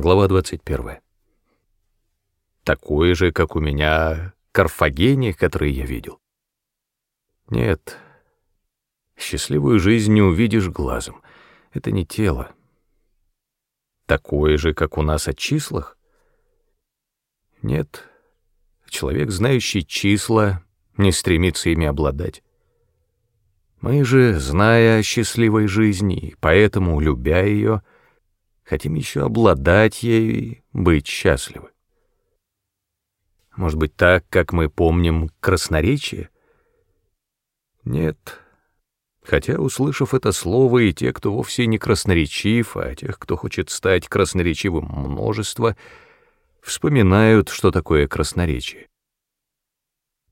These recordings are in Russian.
Глава 21. Такое же, как у меня Карфагене, который я видел. Нет, счастливую жизнь не увидишь глазом. Это не тело. Такое же, как у нас о числах? Нет, человек, знающий числа, не стремится ими обладать. Мы же, зная о счастливой жизни, поэтому, любя ее, — хотим еще обладать ею и быть счастливы. Может быть, так, как мы помним красноречие? Нет. Хотя, услышав это слово, и те, кто вовсе не красноречив, а тех, кто хочет стать красноречивым множество, вспоминают, что такое красноречие.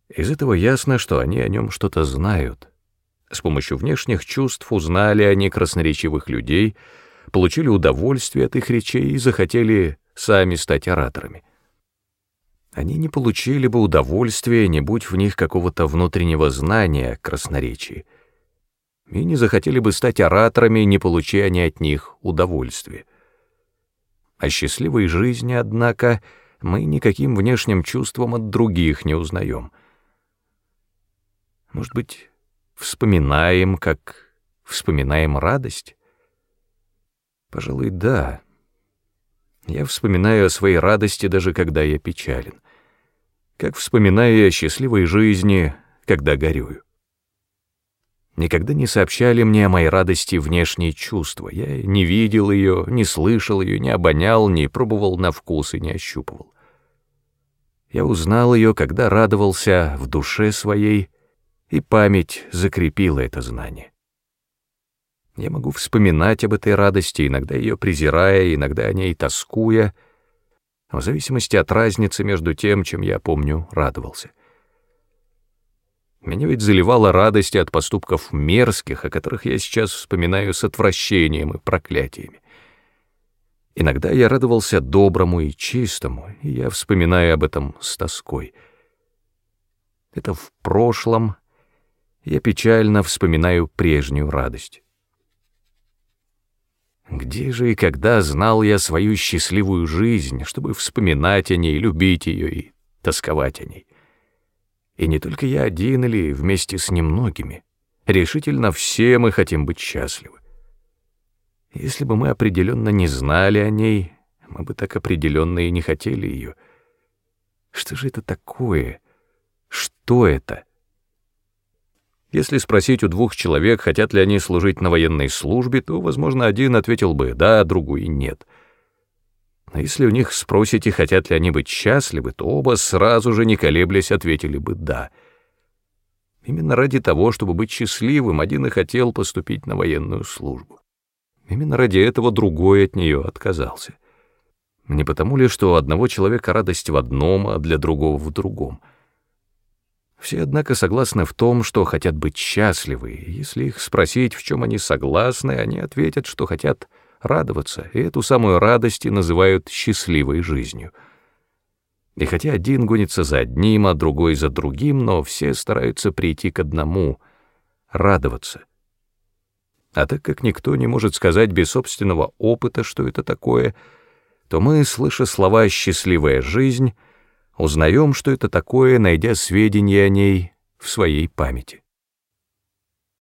Из этого ясно, что они о нем что-то знают. С помощью внешних чувств узнали они красноречивых людей — получили удовольствие от их речей и захотели сами стать ораторами. Они не получили бы удовольствия, не будь в них какого-то внутреннего знания о красноречии, и не захотели бы стать ораторами, не получая они от них удовольствия. О счастливой жизни, однако, мы никаким внешним чувством от других не узнаем. Может быть, вспоминаем, как вспоминаем радость? Пожалуй, да. Я вспоминаю о своей радости, даже когда я печален. Как вспоминаю о счастливой жизни, когда горюю. Никогда не сообщали мне о моей радости внешние чувства. Я не видел ее, не слышал ее, не обонял, не пробовал на вкус и не ощупывал. Я узнал ее, когда радовался в душе своей, и память закрепила это знание. Я могу вспоминать об этой радости, иногда ее презирая, иногда о ней тоскуя, в зависимости от разницы между тем, чем я помню, радовался. Меня ведь заливала радость от поступков мерзких, о которых я сейчас вспоминаю с отвращением и проклятиями. Иногда я радовался доброму и чистому, и я вспоминаю об этом с тоской. Это в прошлом я печально вспоминаю прежнюю радость. Где же и когда знал я свою счастливую жизнь, чтобы вспоминать о ней, любить ее и тосковать о ней? И не только я один или вместе с немногими. Решительно все мы хотим быть счастливы. Если бы мы определенно не знали о ней, мы бы так определенно и не хотели ее. Что же это такое? Что это? Если спросить у двух человек, хотят ли они служить на военной службе, то, возможно, один ответил бы «да», а другой «нет». Но если у них спросите, хотят ли они быть счастливы, то оба сразу же, не колеблясь, ответили бы «да». Именно ради того, чтобы быть счастливым, один и хотел поступить на военную службу. Именно ради этого другой от нее отказался. Не потому ли, что у одного человека радость в одном, а для другого в другом — все, однако, согласны в том, что хотят быть счастливы, если их спросить, в чем они согласны, они ответят, что хотят радоваться, и эту самую радость и называют счастливой жизнью. И хотя один гонится за одним, а другой за другим, но все стараются прийти к одному — радоваться. А так как никто не может сказать без собственного опыта, что это такое, то мы, слыша слова «счастливая жизнь», узнаем, что это такое, найдя сведения о ней в своей памяти.